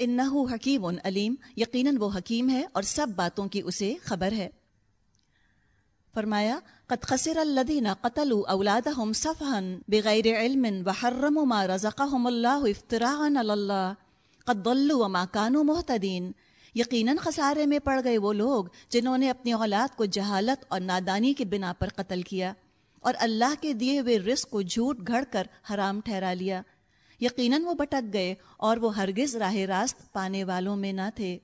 ان حکیم ان علیم یقیناً وہ حکیم گئے اور وہ بٹک گئے اور وہ ہرگز راہ راست پانے والوں میں نہ تھے۔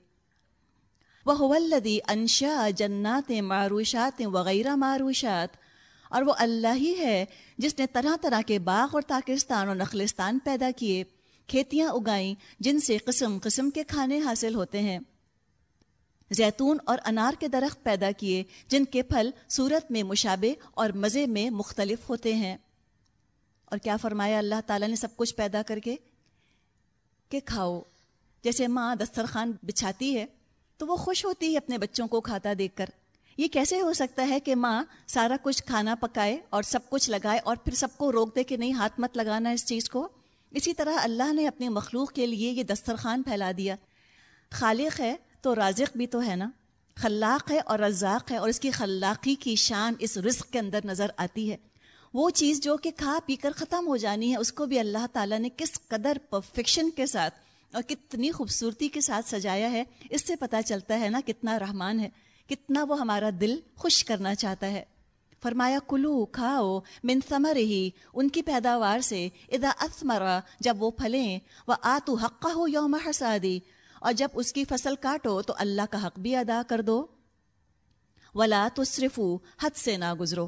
وہ ولدی انشا جنات معروشات وغیرہ معروشات۔ اور وہ اللہ ہی ہے جس نے طرح طرح کے باغ اور تاکستان اور نخلستان پیدا کیے، کھیتیاں اگائیں، جن سے قسم قسم کے کھانے حاصل ہوتے ہیں۔ زیتون اور انار کے درخت پیدا کیے، جن کے پھل صورت میں مشابے اور مزے میں مختلف ہوتے ہیں۔ اور کیا فرمایا اللہ تعالیٰ نے سب کچھ پیدا کر کے کہ کھاؤ؟ جیسے ماں دسترخوان بچھاتی ہے تو وہ خوش ہوتی ہے اپنے بچوں کو کھاتا دیکھ کر۔ یہ کیسے ہو سکتا ہے کہ ماں سارا کچھ کھانا پکائے اور سب کچھ لگائے اور پھر سب کو روک دے کہ نہیں، ہاتھ مت لگانا اس چیز کو؟ اسی طرح اللہ نے اپنے مخلوق کے لیے یہ دسترخوان پھیلا دیا۔ خالق ہے تو رازق بھی تو ہے نا۔ خلاق ہے اور رزاق ہے اور اس کی خلاقی کی شان اس رزق کے اندر نظر آتی ہے۔ وہ چیز جو کہ کھا پی کر ختم ہو جانی ہے، اس کو بھی اللہ تعالیٰ نے کس قدر پرفیکشن کے ساتھ اور کتنی خوبصورتی کے ساتھ سجایا ہے، اس سے پتہ چلتا ہے نا کتنا رحمان ہے، کتنا وہ ہمارا دل خوش کرنا چاہتا ہے۔ فرمایا، کلو، کھاؤ، من ثمر ہی ان کی پیداوار سے ادا اسمرا جب وہ پھلیں وہ آتو حقہ ہو یوم حسادی، اور جب اس کی فصل کاٹو تو اللہ کا حق بھی ادا کر دو۔ ولا تو صرف حد سے نہ گزرو۔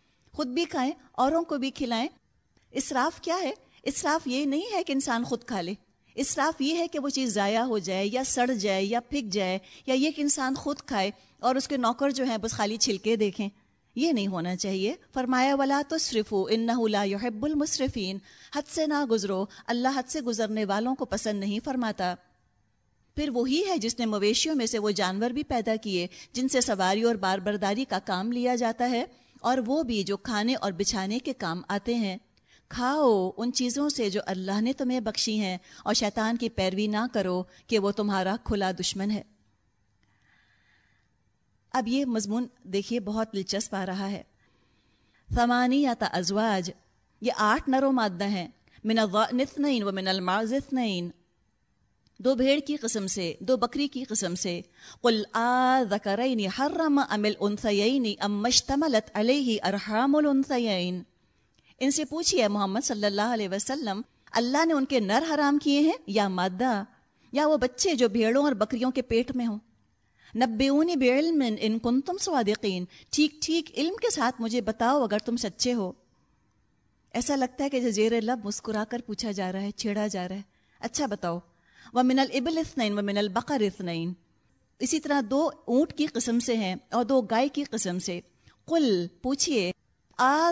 خود بھی کھائیں، اوروں کو بھی کھلائیں۔ اسراف کیا ہے؟ اسراف یہ نہیں ہے کہ انسان خود کھا لے۔ اسراف یہ ہے کہ وہ چیز ضائع ہو جائے یا سڑ جائے یا پھک جائے یا یہ کہ انسان خود کھائے اور اس کے نوکر جو ہیں بس خالی چھلکے دیکھیں۔ یہ نہیں ہونا چاہیے۔ فرمایا، ولا تو صرف لا یحب المصرفین حد سے نہ گزرو۔ اللہ حد سے گزرنے والوں کو پسند نہیں فرماتا۔ پھر وہی ہے جس نے مویشیوں میں سے وہ جانور بھی پیدا کیے، جن سے سواری اور بار برداری کا کام لیا جاتا ہے۔ اور وہ بھی جو کھانے اور بچھانے کے کام آتے ہیں۔ کھاؤ ان چیزوں سے جو اللہ نے تمہیں بخشی ہیں اور شیطان کی پیروی نہ کرو کہ وہ تمہارا کھلا دشمن ہے۔ اب یہ مضمون دیکھیے بہت دلچسپ آ رہا ہے۔ ثمانی یا ازواج، یہ آٹھ نرو مادہ ہیں۔ من النثنین و من المعز اثنین دو بھیڑ کی قسم سے، دو بکری کی قسم سے۔ قل آ ذکرین حرم ام الانثیین ام مشتملت علیہ ارحام الانثیین۔ ان سے پوچھیے محمد صلی اللہ علیہ وسلم، اللہ نے ان کے نر حرام کیے ہیں یا مادہ؟ یا وہ بچے جو بھیڑوں اور بکریوں کے پیٹ میں ہوں؟ نبیونی بے علم ان کن تم صادقین۔ ٹھیک ٹھیک، علم کے ساتھ مجھے بتاؤ اگر تم سچے ہو۔ ایسا لگتا ہے کہ زیر لب مسکرا کر پوچھا جا رہا ہے، چھیڑا جا رہا ہے۔ اچھا بتاؤ۔ وہ من البل اسنین و من البقر اسنین اسی طرح دو اونٹ کی قسم سے ہیں اور دو گائے کی قسم سے۔ قل، پوچھئے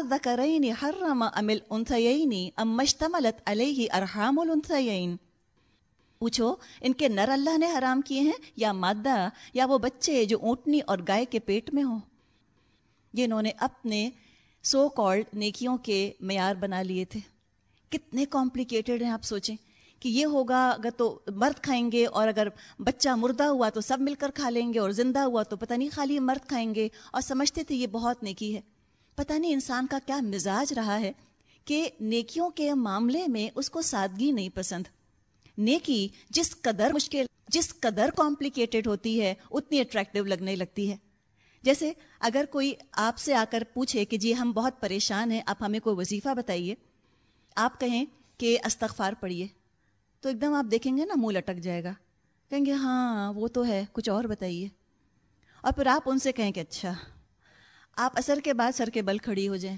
ذکرین حرم ام الانثیین؟ ام مشتملت علیہ ارحام الانثیین؟ پوچھو، ان کے نر اللہ نے حرام کیے ہیں یا مادہ، یا وہ بچے جو اونٹنی اور گائے کے پیٹ میں ہوں؟ یہ انہوں نے اپنے سو کالڈ نیکیوں کے معیار بنا لیے تھے۔ کتنے کمپلیکیٹڈ ہیں، آپ سوچیں۔ کہ یہ ہوگا، اگر تو مرد کھائیں گے اور اگر بچہ مردہ ہوا تو سب مل کر کھا لیں گے اور زندہ ہوا تو پتہ نہیں خالی مرد کھائیں گے اور سمجھتے تھے یہ بہت نیکی ہے۔ پتہ نہیں انسان کا کیا مزاج رہا ہے کہ نیکیوں کے معاملے میں اس کو سادگی نہیں پسند۔ نیکی جس قدر مشکل، جس قدر کمپلیکیٹڈ ہوتی ہے، اتنی اٹریکٹیو لگنے لگتی ہے۔ جیسے اگر کوئی آپ سے آ کر پوچھے کہ جی ہم بہت پریشان ہیں، آپ ہمیں کوئی وظیفہ بتائیے؟ آپ کہیں کہ استغفار پڑھیے۔ تو ایک دم آپ دیکھیں گے نا منہ لٹک جائے گا۔ کہیں گے ہاں وہ تو ہے، کچھ اور بتائیے۔ اور پھر آپ ان سے کہیں کہ اچھا آپ اثر کے بعد سر کے بل کھڑی ہو جائیں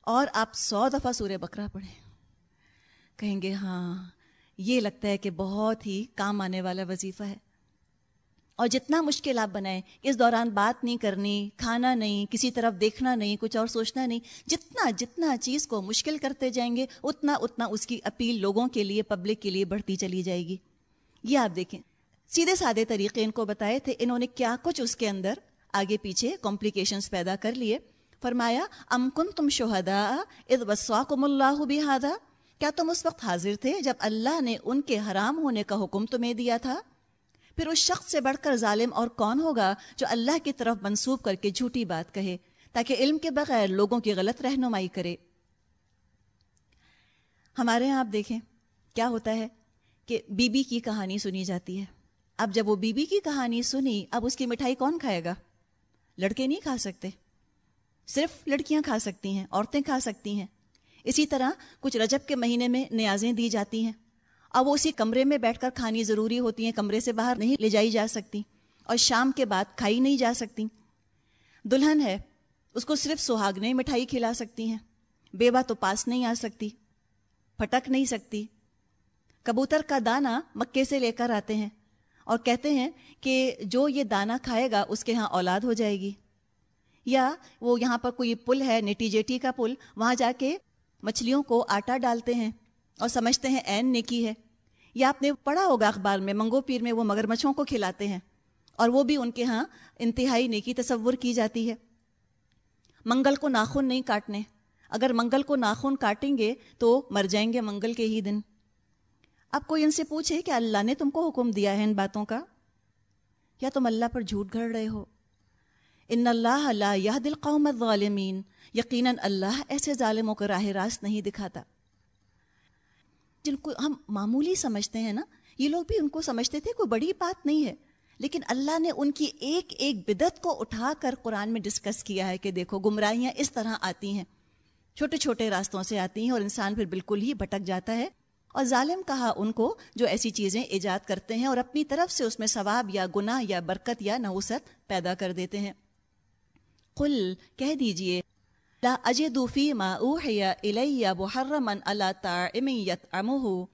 اور آپ سو دفعہ سورہ بکرا پڑھیں۔ کہیں گے ہاں یہ لگتا ہے کہ بہت ہی کام آنے والا وظیفہ ہے۔ اور جتنا مشکل آپ بنائیں، اس دوران بات نہیں کرنی، کھانا نہیں، کسی طرف دیکھنا نہیں، کچھ اور سوچنا نہیں، جتنا جتنا چیز کو مشکل کرتے جائیں گے، اتنا اتنا اس کی اپیل لوگوں کے لیے پبلک کے لیے بڑھتی چلی جائے گی۔ یہ آپ دیکھیں۔ سیدھے سادے طریقے ان کو بتائے تھے، انہوں نے کیا کچھ اس کے اندر آگے پیچھے کمپلیکیشنز پیدا کر لیے۔ فرمایا، ام کن تم شہدا اد وسواکم اللہ بہادا کیا تم اس وقت حاضر تھے جب اللہ نے ان کے حرام ہونے کا حکم تمہیں دیا تھا؟ پھر اس شخص سے بڑھ کر ظالم اور کون ہوگا جو اللہ کی طرف منسوب کر کے جھوٹی بات کہے، تاکہ علم کے بغیر لوگوں کی غلط رہنمائی کرے۔ ہمارے یہاں آپ دیکھیں، کیا ہوتا ہے کہ بی بی کی کہانی سنی جاتی ہے۔ اب جب وہ بی بی کی کہانی سنی، اب اس کی مٹھائی کون کھائے گا؟ لڑکے نہیں کھا سکتے۔ صرف لڑکیاں کھا سکتی ہیں، عورتیں کھا سکتی ہیں۔ اسی طرح کچھ رجب کے مہینے میں نیازیں دی جاتی ہیں۔ اب وہ اسی کمرے میں بیٹھ کر کھانی ضروری ہوتی ہیں، کمرے سے باہر نہیں لے جائی جا سکتی۔ اور شام کے بعد کھائی نہیں جا سکتی۔ دلہن ہے، اس کو صرف سہاگنے مٹھائی کھلا سکتی ہیں۔ بیوہ تو پاس نہیں آ سکتی، پھٹک نہیں سکتی۔ کبوتر کا دانہ مکے سے لے کر آتے ہیں اور کہتے ہیں کہ جو یہ دانہ کھائے گا، اس کے ہاں اولاد ہو جائے گی۔ یا وہ یہاں پر کوئی پل ہے، نیٹی جیٹی کا پل، وہاں جا کے مچھلیوں کو آٹا ڈالتے ہیں۔ اور سمجھتے ہیں این نیکی ہے۔ یا آپ نے پڑھا ہوگا اخبار میں، منگو پیر میں وہ مگر مچھوں کو کھلاتے ہیں اور وہ بھی ان کے ہاں انتہائی نیکی تصور کی جاتی ہے۔ منگل کو ناخن نہیں کاٹنے۔ اگر منگل کو ناخن کاٹیں گے تو مر جائیں گے منگل کے ہی دن۔ اب کوئی ان سے پوچھے کہ اللہ نے تم کو حکم دیا ہے ان باتوں کا؟ یا تم اللہ پر جھوٹ گھڑ رہے ہو؟ ان اللہ اللہ یہ دل قوم ظالمین یقیناً اللہ ایسے ظالموں کو راہ راست نہیں دکھاتا۔ جن کو ہم معمولی سمجھتے ہیں نا، یہ لوگ بھی ان کو سمجھتے تھے، کوئی بڑی بات نہیں ہے۔ لیکن اللہ نے ان کی ایک ایک بدت کو اٹھا کر قرآن میں ڈسکس کیا ہے کہ دیکھو، گمراہیاں اس طرح آتی ہیں۔ چھوٹے چھوٹے راستوں سے آتی ہیں اور انسان پھر بالکل ہی بھٹک جاتا ہے۔ اور ظالم کہا ان کو جو ایسی چیزیں ایجاد کرتے ہیں اور اپنی طرف سے اس میں ثواب یا گناہ یا برکت یا نوسط پیدا کر دیتے ہیں۔ قل کہہ دیجیے لا اجد ما اوحی الی محرما علی طاعم یطعمه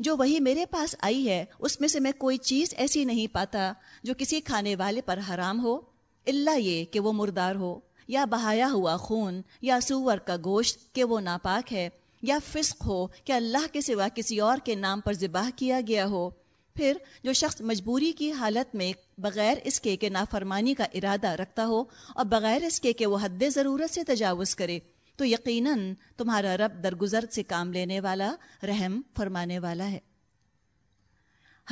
جو وہی میرے پاس آئی ہے، اس میں سے میں کوئی چیز ایسی نہیں پاتا جو کسی کھانے والے پر حرام ہو اللہ یہ کہ وہ مردار ہو، یا بہایا ہوا خون، یا سور کا گوشت کہ وہ ناپاک ہے، یا فسق ہو کہ اللہ کے سوا کسی اور کے نام پر ذبح کیا گیا ہو۔ پھر جو شخص مجبوری کی حالت میں بغیر اس کے کہ نافرمانی کا ارادہ رکھتا ہو اور بغیر اس کے کہ وہ حد ضرورت سے تجاوز کرے، تو یقیناً تمہارا رب درگزر سے کام لینے والا، رحم فرمانے والا ہے۔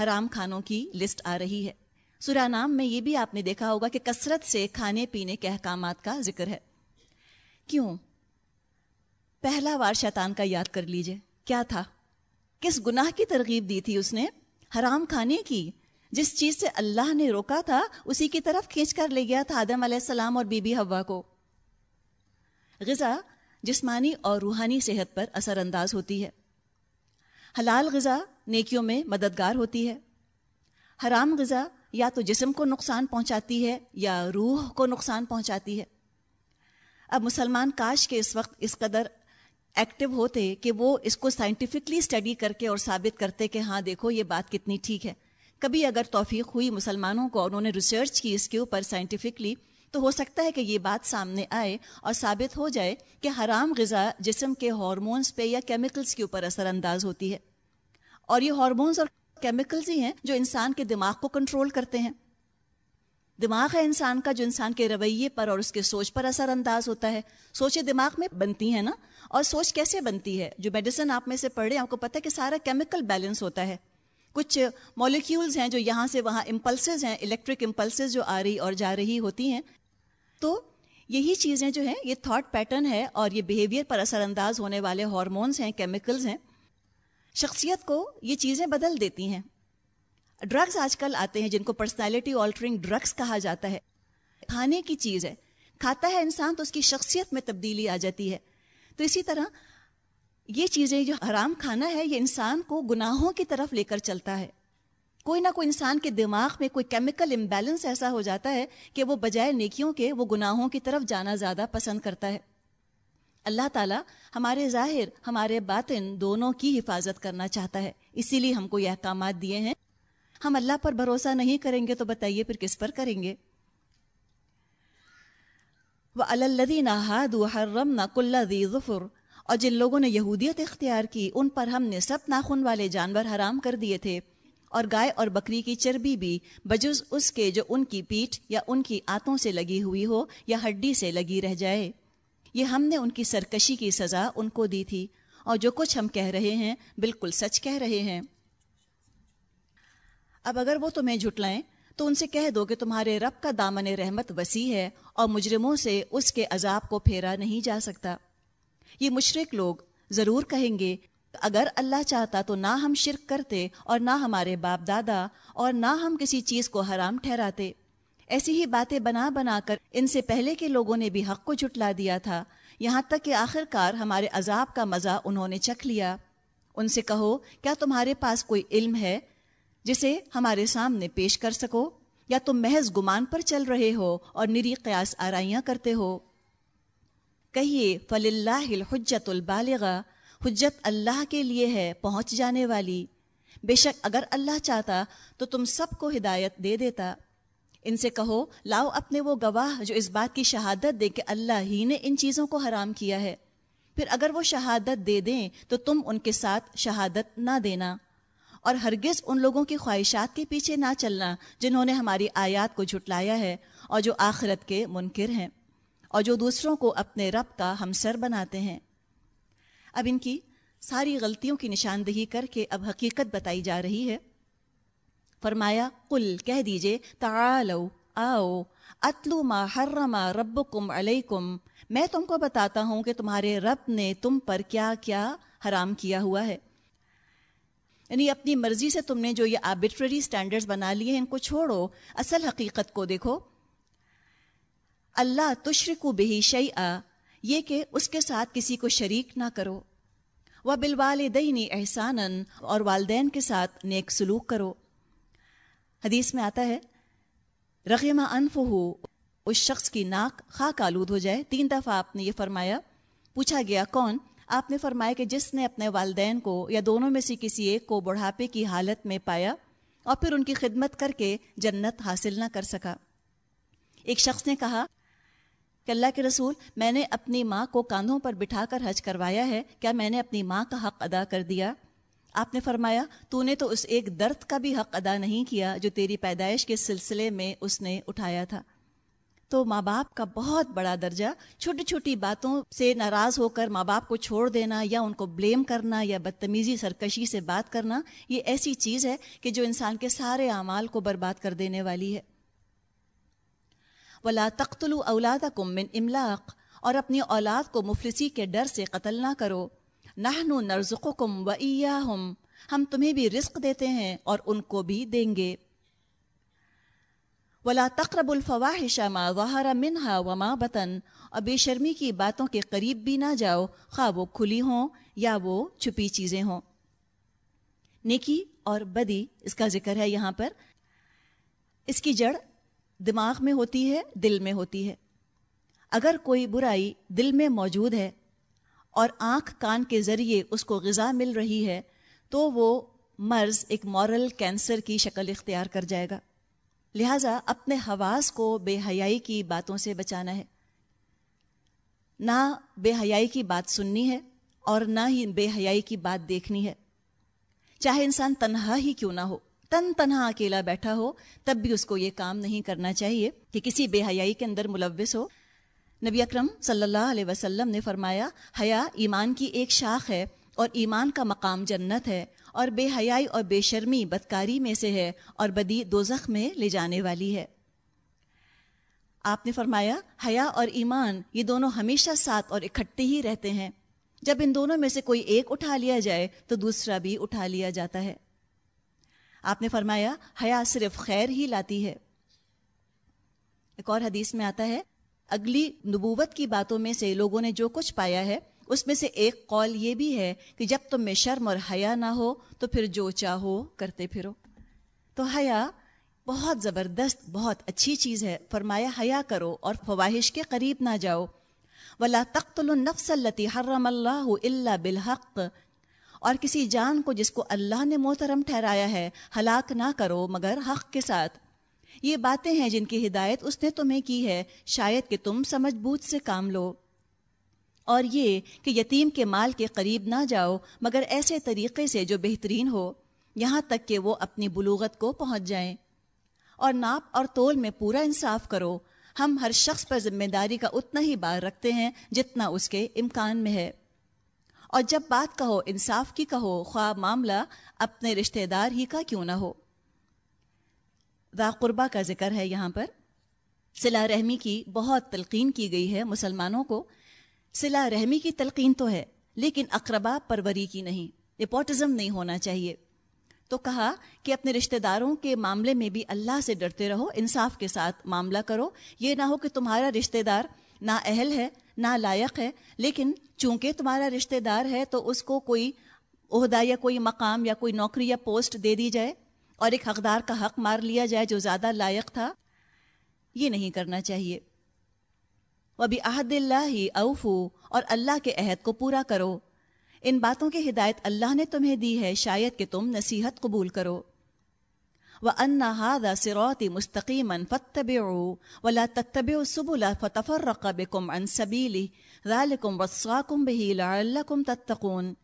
حرام کھانوں کی لسٹ آ رہی ہے۔ سورہ نام میں یہ بھی آپ نے دیکھا ہوگا کہ کثرت سے کھانے پینے کے احکامات کا ذکر ہے۔ کیوں؟ پہلا وار شیطان کا یاد کر لیجیے۔ کیا تھا؟ کس گناہ کی ترغیب دی تھی اس نے؟ حرام کھانے کی۔ جس چیز سے اللہ نے روکا تھا، اسی کی طرف کھینچ کر لے گیا تھا آدم علیہ السلام اور بی بی ہوا کو۔ غذا جسمانی اور روحانی صحت پر اثر انداز ہوتی ہے۔ حلال غذا نیکیوں میں مددگار ہوتی ہے۔ حرام غذا یا تو جسم کو نقصان پہنچاتی ہے یا روح کو نقصان پہنچاتی ہے۔ اب مسلمان کاش کے اس وقت اس قدر ایکٹیو ہوتے کہ وہ اس کو سائنٹیفکلی اسٹڈی کر کے اور ثابت کرتے کہ ہاں دیکھو یہ بات کتنی ٹھیک ہے۔ کبھی اگر توفیق ہوئی مسلمانوں کو اور انہوں نے ریسرچ کی اس کے اوپر سائنٹیفکلی تو ہو سکتا ہے کہ یہ بات سامنے آئے اور ثابت ہو جائے کہ حرام غذا جسم کے ہارمونس پہ یا کیمیکلز کے اوپر اثر انداز ہوتی ہے۔ اور یہ ہارمونز اور کیمیکلز ہی ہیں جو انسان کے دماغ کو کنٹرول کرتے ہیں۔ دماغ ہے انسان کا جو انسان کے رویے پر اور اس کے سوچ پر اثر انداز ہوتا ہے۔ سوچیں دماغ میں بنتی ہیں نا؟ اور سوچ کیسے بنتی ہے؟ جو میڈیسن آپ میں سے پڑھے آپ کو پتہ ہے کہ سارا کیمیکل بیلنس ہوتا ہے۔ کچھ مالیکیولز ہیں جو یہاں سے وہاں امپلسز ہیں الیکٹرک امپلسز جو آ رہی اور جا رہی ہوتی ہیں۔ تو یہی چیزیں جو ہیں، یہ تھاٹ پیٹرن ہے اور یہ بیہیویئر پر اثر انداز ہونے والے ہارمونز ہیں کیمیکلز ہیں۔ شخصیت کو یہ چیزیں بدل دیتی ہیں۔ ڈرگز آج کل آتے ہیں جن کو پرسنالٹی آلٹرنگ ڈرگس کہا جاتا ہے۔ کھانے کی چیز ہے۔ کھاتا ہے انسان تو اس کی شخصیت میں تبدیلی آ جاتی ہے۔ تو اسی طرح یہ چیزیں جو حرام کھانا ہے، یہ انسان کو گناہوں کی طرف لے کر چلتا ہے۔ کوئی نہ کوئی انسان کے دماغ میں کوئی کیمیکل امبیلنس ایسا ہو جاتا ہے کہ وہ بجائے نیکیوں کے وہ گناہوں کی طرف جانا زیادہ پسند کرتا ہے۔ اللہ تعالیٰ ہمارے ظاہر، ہمارے باطن دونوں کی حفاظت کرنا چاہتا ہے۔ اسی لیے ہم کو یہ احکامات دیے ہیں۔ ہم اللہ پر بھروسہ نہیں کریں گے تو بتائیے پھر کس پر کریں گے؟ وہ الدین حرم نہ کلّی ظفر اور جن لوگوں نے یہودیت اختیار کی، ان پر ہم نے سب ناخن والے جانور حرام کر دیے تھے، اور گائے اور بکری کی چربی بھی بجز اس کے جو ان کی پیٹھ یا ان کی آتوں سے لگی ہوئی ہو یا ہڈی سے لگی رہ جائے۔ یہ ہم نے ان کی سرکشی کی سزا ان کو دی تھی، اور جو کچھ ہم کہہ رہے ہیں بالکل سچ کہہ رہے ہیں۔ اب اگر وہ تمہیں جھٹلائیں، تو ان سے کہہ دو کہ تمہارے رب کا دامن رحمت وسیع ہے اور مجرموں سے اس کے عذاب کو پھیرا نہیں جا سکتا۔ یہ مشرق لوگ ضرور کہیں گے، اگر اللہ چاہتا تو نہ ہم شرک کرتے اور نہ ہمارے باپ دادا اور نہ ہم کسی چیز کو حرام ٹھہراتے۔ ایسی ہی باتیں بنا بنا کر ان سے پہلے کے لوگوں نے بھی حق کو جھٹلا دیا تھا۔ یہاں تک کہ آخر کار ہمارے عذاب کا مزہ انہوں نے چکھ لیا۔ ان سے کہو، کیا تمہارے پاس کوئی علم ہے؟ جسے ہمارے سامنے پیش کر سکو، یا تم محض گمان پر چل رہے ہو اور نری قیاس آرائیاں کرتے ہو۔ کہیے فل اللہ الحجت البالغ حجت اللہ کے لیے ہے پہنچ جانے والی۔ بے شک اگر اللہ چاہتا تو تم سب کو ہدایت دے دیتا۔ ان سے کہو، لاؤ اپنے وہ گواہ جو اس بات کی شہادت دے کہ اللہ ہی نے ان چیزوں کو حرام کیا ہے۔ پھر اگر وہ شہادت دے دیں تو تم ان کے ساتھ شہادت نہ دینا۔ اور ہرگز ان لوگوں کی خواہشات کے پیچھے نہ چلنا جنہوں نے ہماری آیات کو جھٹلایا ہے اور جو آخرت کے منکر ہیں اور جو دوسروں کو اپنے رب کا ہمسر بناتے ہیں۔ اب ان کی ساری غلطیوں کی نشاندہی کر کے اب حقیقت بتائی جا رہی ہے۔ فرمایا، قل، کہہ دیجیے، تعالو، آؤ، اتلو ما حرم ربکم علیکم۔ میں تم کو بتاتا ہوں کہ تمہارے رب نے تم پر کیا کیا حرام کیا ہوا ہے۔ یعنی اپنی مرضی سے تم نے جو یہ آربیٹری سٹینڈرڈز بنا لیے ہیں، ان کو چھوڑو۔ اصل حقیقت کو دیکھو۔ اللہ تشرکو بہی شعی یہ کہ اس کے ساتھ کسی کو شریک نہ کرو۔ وہ بالوالدینی احسان اور والدین کے ساتھ نیک سلوک کرو۔ حدیث میں آتا ہے رقیمہ انف ہو اس شخص کی ناک خاک آلود ہو جائے۔ تین دفعہ آپ نے یہ فرمایا۔ پوچھا گیا، کون؟ آپ نے فرمایا کہ جس نے اپنے والدین کو یا دونوں میں سے کسی ایک کو بڑھاپے کی حالت میں پایا اور پھر ان کی خدمت کر کے جنت حاصل نہ کر سکا۔ ایک شخص نے کہا کہ اللہ کے رسول، میں نے اپنی ماں کو کاندھوں پر بٹھا کر حج کروایا ہے، کیا میں نے اپنی ماں کا حق ادا کر دیا؟ آپ نے فرمایا، تو نے تو اس ایک درد کا بھی حق ادا نہیں کیا جو تیری پیدائش کے سلسلے میں اس نے اٹھایا تھا۔ تو ماں باپ کا بہت بڑا درجہ چھوٹی چھوٹی باتوں سے ناراض ہو کر ماں باپ کو چھوڑ دینا یا ان کو بلیم کرنا یا بدتمیزی سرکشی سے بات کرنا، یہ ایسی چیز ہے کہ جو انسان کے سارے اعمال کو برباد کر دینے والی ہے۔ ولا تختل اولاد من املاق اور اپنی اولاد کو مفلسی کے ڈر سے قتل نہ کرو۔ نہ نرزق کم و ہم تمہیں بھی رزق دیتے ہیں اور ان کو بھی دیں گے۔ ولا تقرب الفواحش ما ظہر منہا وما بطن. اور بے شرمی کی باتوں کے قریب بھی نہ جاؤ، خواہ وہ کھلی ہوں یا وہ چھپی چیزیں ہوں۔ نیکی اور بدی اس کا ذکر ہے یہاں پر۔ اس کی جڑ دماغ میں ہوتی ہے، دل میں ہوتی ہے۔ اگر کوئی برائی دل میں موجود ہے اور آنکھ کان کے ذریعے اس کو غذا مل رہی ہے، تو وہ مرض ایک مورل کینسر کی شکل اختیار کر جائے گا۔ لہذا اپنے حواس کو بے حیائی کی باتوں سے بچانا ہے۔ نہ بے حیائی کی بات سننی ہے اور نہ ہی بے حیائی کی بات دیکھنی ہے۔ چاہے انسان تنہا ہی کیوں نہ ہو، تن تنہا اکیلا بیٹھا ہو، تب بھی اس کو یہ کام نہیں کرنا چاہیے کہ کسی بے حیائی کے اندر ملوث ہو۔ نبی اکرم صلی اللہ علیہ وسلم نے فرمایا، حیا ایمان کی ایک شاخ ہے اور ایمان کا مقام جنت ہے۔ اور بے حیائی اور بے شرمی بدکاری میں سے ہے اور بدی دو میں لے جانے والی ہے۔ آپ نے فرمایا، حیا اور ایمان، یہ دونوں ہمیشہ ساتھ اور اکٹھے ہی رہتے ہیں۔ جب ان دونوں میں سے کوئی ایک اٹھا لیا جائے، تو دوسرا بھی اٹھا لیا جاتا ہے۔ آپ نے فرمایا، حیا صرف خیر ہی لاتی ہے۔ ایک اور حدیث میں آتا ہے، اگلی نبوت کی باتوں میں سے لوگوں نے جو کچھ پایا ہے اس میں سے ایک قول یہ بھی ہے کہ جب تم میں شرم اور حیا نہ ہو تو پھر جو چاہو کرتے پھرو۔ تو حیا بہت زبردست، بہت اچھی چیز ہے۔ فرمایا، حیا کرو اور فواہش کے قریب نہ جاؤ۔ ولا تخت النفس التی حرم اللہ اللہ بالحق۔ اور کسی جان کو جس کو اللہ نے محترم ٹھہرایا ہے، ہلاک نہ کرو مگر حق کے ساتھ۔ یہ باتیں ہیں جن کی ہدایت اس نے تمہیں کی ہے۔ شاید کہ تم سمجھ بوجھ سے کام لو۔ اور یہ کہ یتیم کے مال کے قریب نہ جاؤ، مگر ایسے طریقے سے جو بہترین ہو، یہاں تک کہ وہ اپنی بلوغت کو پہنچ جائیں۔ اور ناپ اور تول میں پورا انصاف کرو۔ ہم ہر شخص پر ذمہ داری کا اتنا ہی بار رکھتے ہیں جتنا اس کے امکان میں ہے۔ اور جب بات کہو، انصاف کی کہو، خواہ معاملہ اپنے رشتہ دار ہی کا کیوں نہ ہو۔ قربا کا ذکر ہے یہاں پر۔ سلا رحمی کی بہت تلقین کی گئی ہے مسلمانوں کو۔ سلا رحمی کی تلقین تو ہے، لیکن اقربا پروری کی نہیں نپوٹزم نہیں ہونا چاہیے۔ تو کہا کہ اپنے رشتہ داروں کے معاملے میں بھی اللہ سے ڈرتے رہو، انصاف کے ساتھ معاملہ کرو۔ یہ نہ ہو کہ تمہارا رشتہ دار نہ اہل ہے نہ لائق ہے، لیکن چونکہ تمہارا رشتہ دار ہے تو اس کو کوئی عہدہ یا کوئی مقام یا کوئی نوکری یا پوسٹ دے دی جائے اور ایک حقدار کا حق مار لیا جائے جو زیادہ لائق تھا۔ یہ نہیں کرنا چاہیے۔ وبی عہد اللہ ہی اوفو اور اللہ کے عہد کو پورا کرو۔ ان باتوں کی ہدایت اللہ نے تمہیں دی ہے، شاید کہ تم نصیحت قبول کرو۔ وہ ان سروتی مستقیم فتب ولا تتب سب فتفر رقب کم ان صبیلی رال کم وسا کم بہیل تتقون۔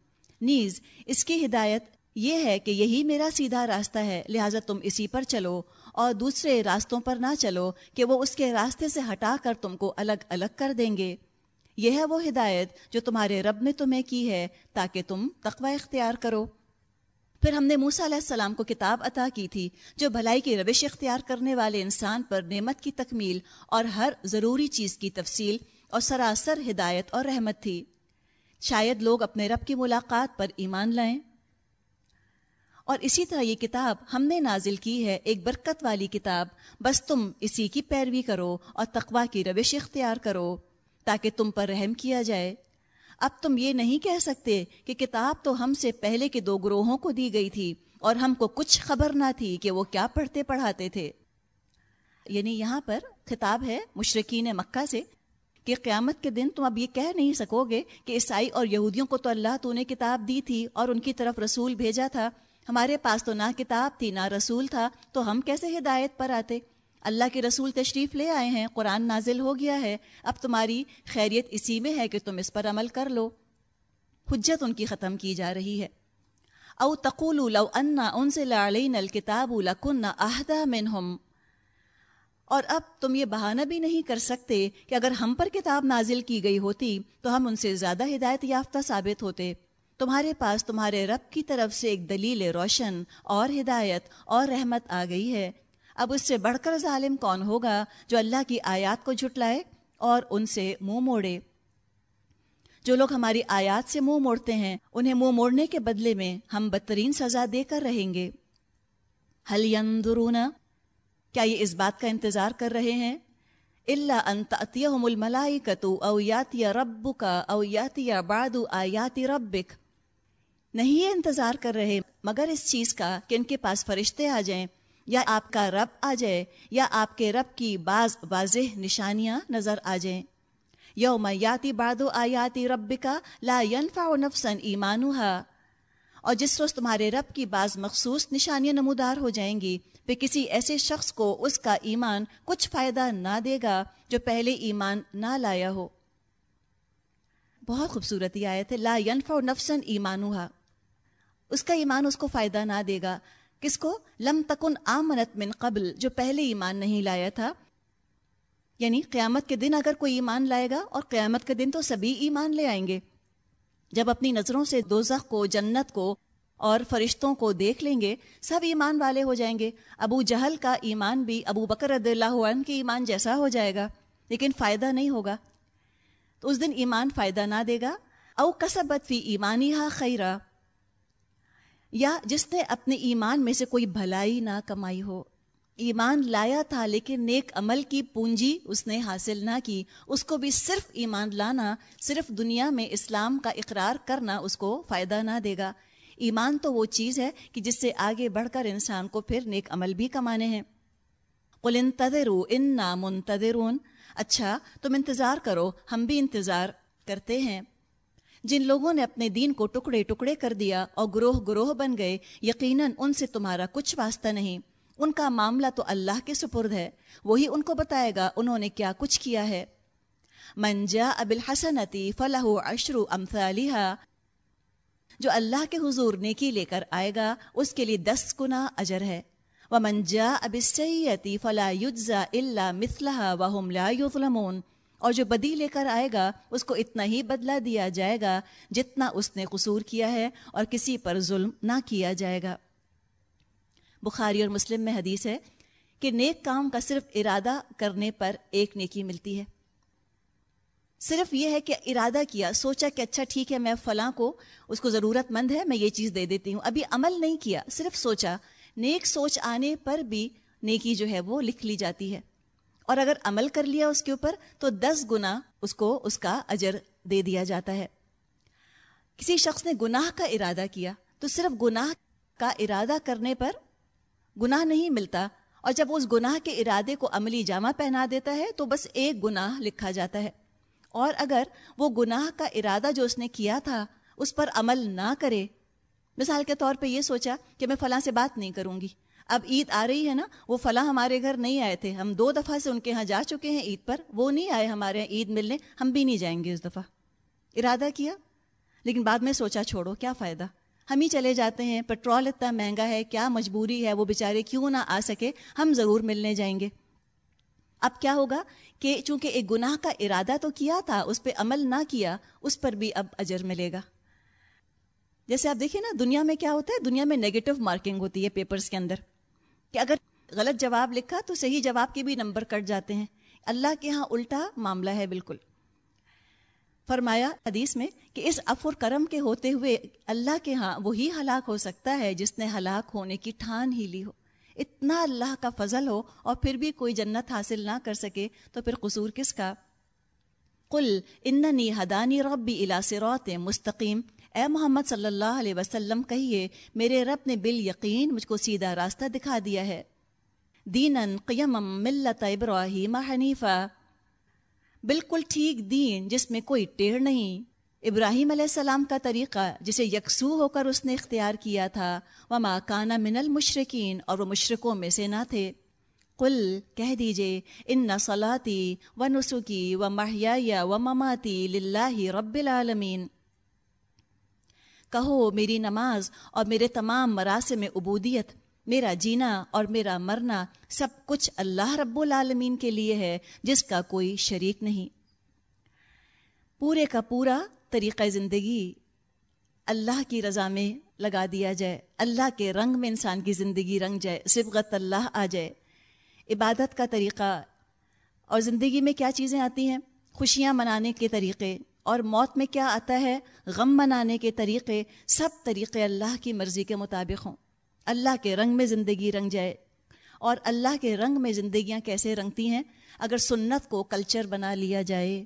نیز، اس کی ہدایت یہ ہے کہ یہی میرا سیدھا راستہ ہے، لہٰذا تم اسی پر چلو اور دوسرے راستوں پر نہ چلو کہ وہ اس کے راستے سے ہٹا کر تم کو الگ الگ کر دیں گے۔ یہ ہے وہ ہدایت جو تمہارے رب نے تمہیں کی ہے تاکہ تم تقوی اختیار کرو۔ پھر ہم نے موسا علیہ السلام کو کتاب عطا کی تھی جو بھلائی کی روش اختیار کرنے والے انسان پر نعمت کی تکمیل اور ہر ضروری چیز کی تفصیل اور سراسر ہدایت اور رحمت تھی۔ شاید لوگ اپنے رب کی ملاقات پر ایمان لائیں۔ اور اسی طرح یہ کتاب ہم نے نازل کی ہے ایک برکت والی کتاب، بس تم اسی کی پیروی کرو اور تقوا کی روش اختیار کرو تاکہ تم پر رحم کیا جائے۔ اب تم یہ نہیں کہہ سکتے کہ کتاب تو ہم سے پہلے کے دو گروہوں کو دی گئی تھی اور ہم کو کچھ خبر نہ تھی کہ وہ کیا پڑھتے پڑھاتے تھے۔ یعنی یہاں پر خطاب ہے مشرقین مکہ سے کہ قیامت کے دن تم اب یہ کہہ نہیں سکو گے کہ عیسائی اور یہودیوں کو تو اللہ تو نے کتاب دی تھی اور ان کی طرف رسول بھیجا تھا ہمارے پاس تو نہ کتاب تھی نہ رسول تھا، تو ہم کیسے ہدایت پر آتے؟ اللہ کے رسول تشریف لے آئے ہیں، قرآن نازل ہو گیا ہے، اب تمہاری خیریت اسی میں ہے کہ تم اس پر عمل کر لو۔ حجت ان کی ختم کی جا رہی ہے۔ او تقول لو انا ان سے لعلین الکتاب لکن اہدا منہم۔ اور اب تم یہ بہانہ بھی نہیں کر سکتے کہ اگر ہم پر کتاب نازل کی گئی ہوتی تو ہم ان سے زیادہ ہدایت یافتہ ثابت ہوتے۔ تمہارے پاس تمہارے رب کی طرف سے ایک دلیل روشن اور ہدایت اور رحمت آ گئی ہے۔ اب اس سے بڑھ کر ظالم کون ہوگا جو اللہ کی آیات کو جھٹلائے اور ان سے منہ مو موڑے؟ جو لوگ ہماری آیات سے منہ مو موڑتے ہیں، انہیں منہ مو موڑنے کے بدلے میں ہم بدترین سزا دے کر رہیں گے۔ حل یندرون کیا یہ اس بات کا انتظار کر رہے ہیں؟ اللہ انتم الملائی کتو او یاتی رب کا او یاتی بادو آیاتی ربک نہیں یہ انتظار کر رہے، مگر اس چیز کا کہ ان کے پاس فرشتے آ جائیں، یا آپ کا رب آ جائے، یا آپ کے رب کی بعض واضح نشانیاں نظر آ جائیں۔ یوم یاتی باد و آیاتی رب کا لا ينفع نفسن ایمانوہا۔ اور جس روز تمہارے رب کی بعض مخصوص نشانیاں نمودار ہو جائیں گی، پھر کسی ایسے شخص کو اس کا ایمان کچھ فائدہ نہ دے گا جو پہلے ایمان نہ لایا ہو۔ بہت خوبصورت یہ آیت ہے، لا ينفع نفسن ایمانوہا۔ اس کا ایمان اس کو فائدہ نہ دے گا۔ کس کو؟ لم تکن آمنت من قبل، جو پہلے ایمان نہیں لایا تھا۔ یعنی قیامت کے دن اگر کوئی ایمان لائے گا اور قیامت کے دن تو سبھی ایمان لے آئیں گے۔ جب اپنی نظروں سے دوزخ کو، جنت کو اور فرشتوں کو دیکھ لیں گے، سب ایمان والے ہو جائیں گے۔ ابو جہل کا ایمان بھی ابو بکر رضی اللہ عنہ کے ایمان جیسا ہو جائے گا، لیکن فائدہ نہیں ہوگا۔ تو اس دن ایمان فائدہ نہ دے گا۔ او کسبت فی ایمانی ہا خیرہ یا جس نے اپنے ایمان میں سے کوئی بھلائی نہ کمائی ہو۔ ایمان لایا تھا لیکن نیک عمل کی پونجی اس نے حاصل نہ کی۔ اس کو بھی صرف ایمان لانا، صرف دنیا میں اسلام کا اقرار کرنا اس کو فائدہ نہ دے گا۔ ایمان تو وہ چیز ہے کہ جس سے آگے بڑھ کر انسان کو پھر نیک عمل بھی کمانے ہیں۔ قل انتظروا، انا منتظرون۔ اچھا تم انتظار کرو، ہم بھی انتظار کرتے ہیں۔ جن لوگوں نے اپنے دین کو ٹکڑے ٹکڑے کر دیا اور گروہ گروہ بن گئے، یقیناً ان سے تمہارا کچھ واسطہ نہیں۔ ان کا معاملہ تو اللہ کے سپرد ہے، وہی ان کو بتائے گا انہوں نے کیا کچھ کیا ہے۔ منجا اب الحسنتی فلاح اشرو امثالحہ جو اللہ کے حضور نیکی لے کر آئے گا، اس کے لیے دس گنا اجر ہے۔ وہ منجا اب سیتی فلاح یوزا اللہ مثلاح و لا یظلمون۔ اور جو بدی لے کر آئے گا، اس کو اتنا ہی بدلہ دیا جائے گا جتنا اس نے قصور کیا ہے اور کسی پر ظلم نہ کیا جائے گا۔ بخاری اور مسلم میں حدیث ہے کہ نیک کام کا صرف ارادہ کرنے پر ایک نیکی ملتی ہے۔ صرف یہ ہے کہ ارادہ کیا، سوچا کہ اچھا ٹھیک ہے، میں فلاں کو، اس کو ضرورت مند ہے، میں یہ چیز دے دیتی ہوں۔ ابھی عمل نہیں کیا، صرف سوچا۔ نیک سوچ آنے پر بھی نیکی جو ہے وہ لکھ لی جاتی ہے۔ اور اگر عمل کر لیا اس کے اوپر، تو دس گنا اس کو، اس کا اجر دے دیا جاتا ہے۔ کسی شخص نے گناہ کا ارادہ کیا، تو صرف گناہ کا ارادہ کرنے پر گناہ نہیں ملتا۔ اور جب اس گناہ کے ارادے کو عملی جامہ پہنا دیتا ہے، تو بس ایک گناہ لکھا جاتا ہے۔ اور اگر وہ گناہ کا ارادہ جو اس نے کیا تھا، اس پر عمل نہ کرے، مثال کے طور پہ یہ سوچا کہ میں فلاں سے بات نہیں کروں گی۔ اب عید آ رہی ہے نا، وہ فلاں ہمارے گھر نہیں آئے تھے۔ ہم دو دفعہ سے ان کے یہاں جا چکے ہیں عید پر، وہ نہیں آئے ہمارے یہاں عید ملنے۔ ہم بھی نہیں جائیں گے اس دفعہ۔ ارادہ کیا۔ لیکن بعد میں سوچا، چھوڑو، کیا فائدہ؟ ہم ہی چلے جاتے ہیں۔ پیٹرول اتنا مہنگا ہے، کیا مجبوری ہے وہ بیچارے کیوں نہ آ سکے؟ ہم ضرور ملنے جائیں گے۔ اب کیا ہوگا کہ چونکہ ایک گناہ کا ارادہ تو کیا تھا، اس پہ عمل نہ کیا، اس پر بھی اب اجر ملے گا۔ جیسے آپ دیکھیں نا، دنیا میں کیا ہوتا ہے؟ دنیا میں نیگیٹو مارکنگ ہوتی ہے پیپرز کے اندر۔ کہ اگر غلط جواب لکھا تو صحیح جواب کے بھی نمبر کٹ جاتے ہیں۔ اللہ کے ہاں الٹا معاملہ ہے بالکل۔ فرمایا حدیث میں کہ اس افر کرم کے ہوتے ہوئے اللہ کے ہاں وہی ہلاک ہو سکتا ہے جس نے ہلاک ہونے کی ٹھان ہی لی ہو۔ اتنا اللہ کا فضل ہو اور پھر بھی کوئی جنت حاصل نہ کر سکے تو پھر قصور کس کا؟ کل اننی حدانی ربی صراط مستقیم۔ اے محمد صلی اللہ علیہ وسلم، کہیے، میرے رب نے بال یقین مجھ کو سیدھا راستہ دکھا دیا ہے۔ دینن قیم ملت ابراہیم حنیفہ۔ بالکل ٹھیک دین جس میں کوئی ٹیڑھ نہیں۔ ابراہیم علیہ السلام کا طریقہ جسے یکسو ہو کر اس نے اختیار کیا تھا، وما کانا من المشرقین اور وہ مشرقوں میں سے نہ تھے۔ قل، کہہ دیجیے، ان صلاتی و نسخی و محیا و مماتی للہ رب العالمین۔ کہو میری نماز اور میرے تمام مراسم عبودیت، میرا جینا اور میرا مرنا سب کچھ اللہ رب العالمین کے لیے ہے، جس کا کوئی شریک نہیں۔ پورے کا پورا طریقہ زندگی اللہ کی رضا میں لگا دیا جائے۔ اللہ کے رنگ میں انسان کی زندگی رنگ جائے، صبغت اللہ آ جائے۔ عبادت کا طریقہ اور زندگی میں کیا چیزیں آتی ہیں؟ خوشیاں منانے کے طریقے۔ اور موت میں کیا آتا ہے؟ غم منانے کے طریقے سب طریقے اللہ کی مرضی کے مطابق ہوں۔ اللہ کے رنگ میں زندگی رنگ جائے۔ اور اللہ کے رنگ میں زندگیاں کیسے رنگتی ہیں؟ اگر سنت کو کلچر بنا لیا جائے۔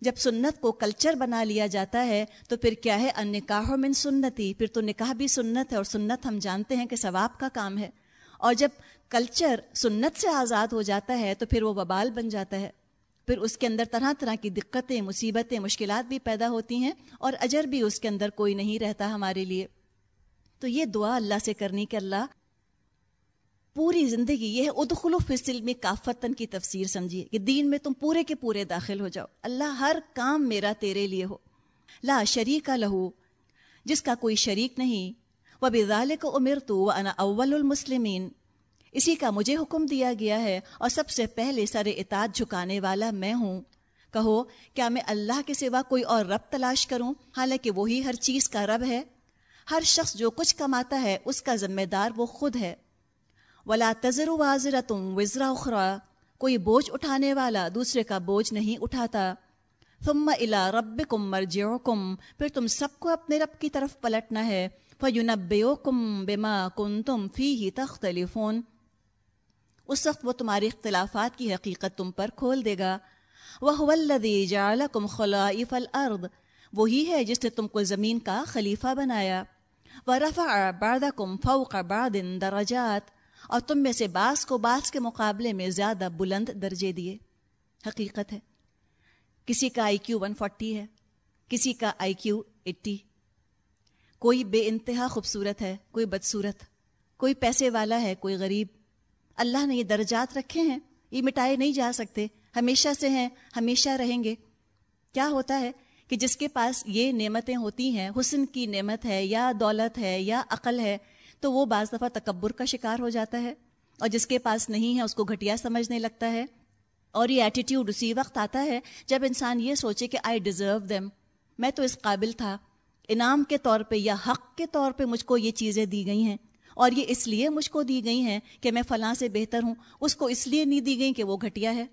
جب سنت کو کلچر بنا لیا جاتا ہے، تو پھر کیا ہے؟ ان نکاح من سنتی۔ پھر تو نکاح بھی سنت ہے اور سنت ہم جانتے ہیں کہ ثواب کا کام ہے۔ اور جب کلچر سنت سے آزاد ہو جاتا ہے، تو پھر وہ وبال بن جاتا ہے۔ پھر اس کے اندر طرح طرح کی دقتیں، مصیبتیں، مشکلات بھی پیدا ہوتی ہیں اور اجر بھی اس کے اندر کوئی نہیں رہتا ہمارے لیے۔ تو یہ دعا اللہ سے کرنی کہ اللہ پوری زندگی یہ ادخلو فصل میں کافتن کی تفسیر سمجھیے کہ دین میں تم پورے کے پورے داخل ہو جاؤ۔ اللہ ہر کام میرا تیرے لیے ہو۔ لا شریک لہو، جس کا کوئی شریک نہیں۔ وہ بزال کو امر تو انا اول المسلمین۔ اسی کا مجھے حکم دیا گیا ہے اور سب سے پہلے سر اطاعت جھکانے والا میں ہوں۔ کہو، کیا میں اللہ کے سوا کوئی اور رب تلاش کروں؟ حالانکہ وہی ہر چیز کا رب ہے۔ ہر شخص جو کچھ کماتا ہے، اس کا ذمہ دار وہ خود ہے۔ ولا تذر واضر تم وزرا اخرا کوئی بوجھ اٹھانے والا دوسرے کا بوجھ نہیں اٹھاتا۔ ثم الا رب کم مرجو کم پھر تم سب کو اپنے رب کی طرف پلٹنا ہے۔ فیونب کم بما کن تم فی ہی تختلفون۔ اس وقت وہ تمہاری اختلافات کی حقیقت تم پر کھول دے گا۔ وہ ولدی جال کم الارض وہی ہے جس نے تم کو زمین کا خلیفہ بنایا۔ وہ رفا باردا کم فوق درجات۔ اور تم میں سے باس کو باس کے مقابلے میں زیادہ بلند درجے دیے۔ حقیقت ہے۔ کسی کا آئی کیو ون فورٹی ہے، کسی کا آئی کیو ایٹی۔ کوئی بے انتہا خوبصورت ہے، کوئی بدصورت۔ کوئی پیسے والا ہے، کوئی غریب۔ اللہ نے یہ درجات رکھے ہیں، یہ مٹائے نہیں جا سکتے۔ ہمیشہ سے ہیں، ہمیشہ رہیں گے۔ کیا ہوتا ہے کہ جس کے پاس یہ نعمتیں ہوتی ہیں، حسن کی نعمت ہے، یا دولت ہے، یا عقل ہے، تو وہ بعض دفعہ تکبر کا شکار ہو جاتا ہے۔ اور جس کے پاس نہیں ہے، اس کو گھٹیا سمجھنے لگتا ہے۔ اور یہ ایٹیٹیوڈ اسی وقت آتا ہے جب انسان یہ سوچے کہ آئی ڈیزرو دیم میں تو اس قابل تھا۔ انعام کے طور پہ یا حق کے طور پہ مجھ کو یہ چیزیں دی گئی ہیں۔ اور یہ اس لیے مجھ کو دی گئی ہیں کہ میں فلاں سے بہتر ہوں۔ اس کو اس لیے نہیں دی گئی کہ وہ گھٹیا ہے۔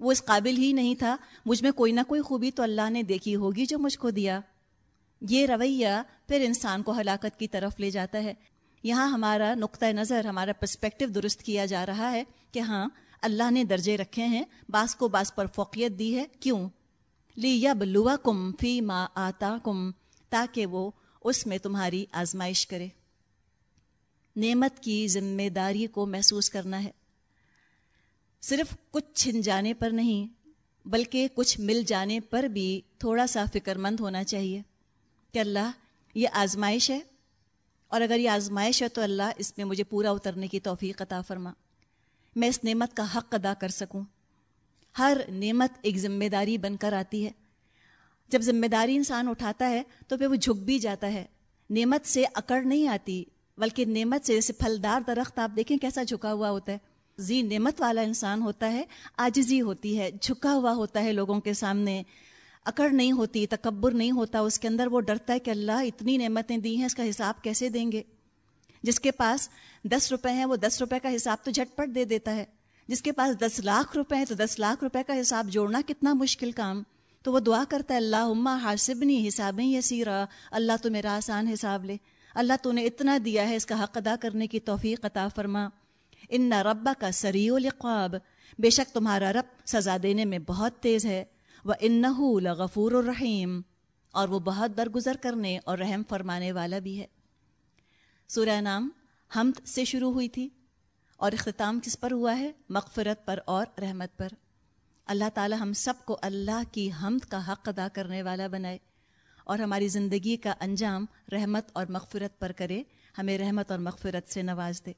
وہ اس قابل ہی نہیں تھا۔ مجھ میں کوئی نہ کوئی خوبی تو اللہ نے دیکھی ہوگی جو مجھ کو دیا۔ یہ رویہ پھر انسان کو ہلاکت کی طرف لے جاتا ہے۔ یہاں ہمارا نقطۂ نظر، ہمارا پرسپیکٹو درست کیا جا رہا ہے کہ ہاں اللہ نے درجے رکھے ہیں۔ بعض کو بعض پر فوقیت دی ہے۔ کیوں؟ لی یب لوا کم فی ما آتا کم تاکہ وہ اس میں تمہاری آزمائش کرے۔ نعمت کی ذمہ داری کو محسوس کرنا ہے۔ صرف کچھ چھن جانے پر نہیں، بلکہ کچھ مل جانے پر بھی تھوڑا سا فکر مند ہونا چاہیے کہ اللہ یہ آزمائش ہے۔ اور اگر یہ آزمائش ہے تو اللہ اس میں مجھے پورا اترنے کی توفیق عطا فرما۔ میں اس نعمت کا حق ادا کر سکوں۔ ہر نعمت ایک ذمہ داری بن کر آتی ہے۔ جب ذمہ داری انسان اٹھاتا ہے تو پھر وہ جھک بھی جاتا ہے۔ نعمت سے اکڑ نہیں آتی۔ بلکہ نعمت سے، جیسے پھلدار درخت، آپ دیکھیں کیسا جھکا ہوا ہوتا ہے۔ زی نعمت والا انسان ہوتا ہے آجزی ہوتی ہے، جھکا ہوا ہوتا ہے لوگوں کے سامنے۔ اکڑ نہیں ہوتی، تکبر نہیں ہوتا، اس کے اندر وہ ڈرتا ہے کہ اللہ اتنی نعمتیں دی ہیں، اس کا حساب کیسے دیں گے؟ جس کے پاس دس روپے ہیں، وہ دس روپے کا حساب تو جھٹ پٹ دے دیتا ہے۔ جس کے پاس دس لاکھ روپے ہیں، تو دس لاکھ روپے کا حساب جوڑنا کتنا مشکل کام۔ تو وہ دعا کرتا ہے اللہ عما حاسبنی حساب یہ اللہ تو میرا آسان حساب لے۔ اللہ تو نے اتنا دیا ہے اس کا حق ادا کرنے کی توفیق عطا فرما۔ ان ربا کا سری القاب بے شک تمہارا رب سزا دینے میں بہت تیز ہے۔ وہ ان اور ہماری زندگی کا انجام رحمت اور مغفرت پر کرے، ہمیں رحمت اور مغفرت سے نواز دے۔